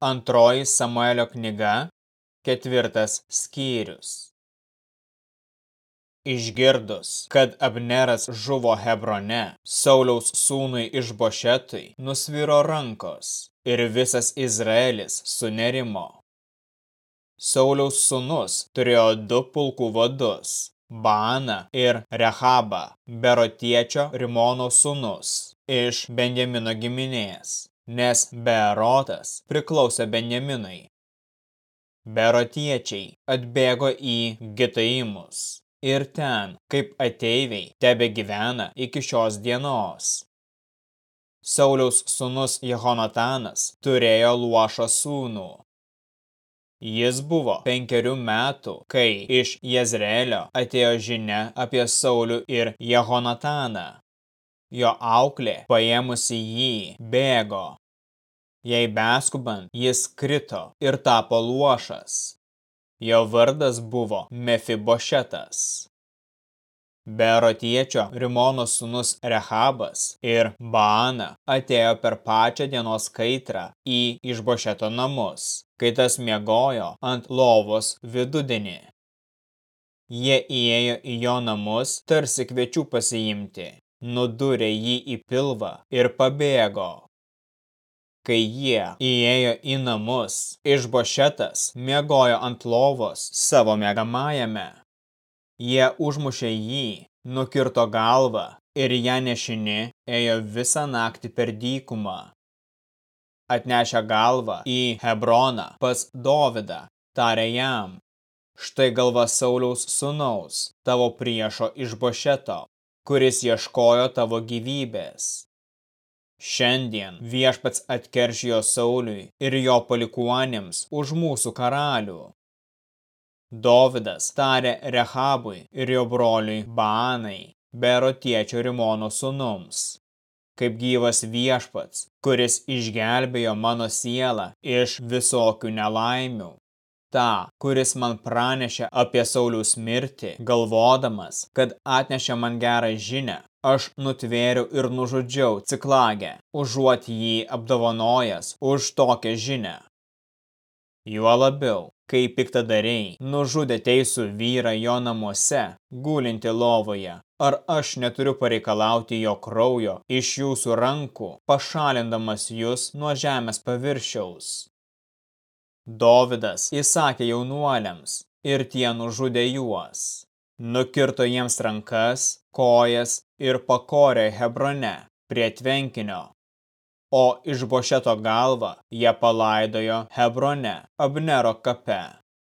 Antroji Samuelio knyga, ketvirtas skyrius. Išgirdus, kad Abneras žuvo Hebrone, Sauliaus sūnui iš Bošetui nusviro rankos ir visas Izraelis sunerimo. Sauliaus sūnus turėjo du pulkų vadus – Baaną ir Rehabą, Berotiečio Rimono sūnus iš Benjamino giminės nes Berotas priklausė Benjaminui. Berotiečiai atbėgo į Gitaimus ir ten, kaip ateiviai, tebe gyvena iki šios dienos. Sauliaus sūnus Jehonatanas turėjo luošą sūnų. Jis buvo penkerių metų, kai iš Jezreelio atėjo žinia apie Saulių ir Jehonataną. Jo auklė, paėmusi jį, bėgo. Jei beskubant, jis krito ir tapo luošas. Jo vardas buvo Mefibošetas. Berotiečio Rimono sūnus Rehabas ir Baana atėjo per pačią dienos kaitrą į Išbošeto namus, kai tas miegojo ant lovos vidudienį. Jie įėjo į jo namus tarsi kviečių pasiimti nudurė jį į pilvą ir pabėgo. Kai jie įėjo į namus, išbošetas miegojo ant lovos savo mėgamajame. Jie užmušė jį, nukirto galvą ir ją nešini ėjo visą naktį per dykumą. Atnešę galvą į Hebroną pas Dovydą, tarė jam, štai galva Sauliaus sunaus, tavo priešo iš Bošeto, kuris ieškojo tavo gyvybės. Šiandien viešpats atkeršijo Sauliui ir jo palikuonėms už mūsų karalių. Dovidas tarė Rehabui ir jo broliui Baanai, Berotiečio Rimono sūnums. Kaip gyvas viešpats, kuris išgelbėjo mano sielą iš visokių nelaimių, tą, kuris man pranešė apie Sauliaus mirtį, galvodamas, kad atnešė man gerą žinę, aš nutvėriau ir nužudžiau ciklagę, užuot jį apdovanojęs už tokią žinę. Juo labiau, kai piktadariai nužudė teisų vyrą jo namuose, gulinti lovoje, ar aš neturiu pareikalauti jo kraujo iš jūsų rankų, pašalindamas jūs nuo žemės paviršiaus. Dovidas įsakė jaunuoliams ir tie nužudė juos. Nukirto jiems rankas, kojas ir pakorė Hebrone prie tvenkinio. O iš bošeto galvą jie palaidojo Hebrone Abnero kape.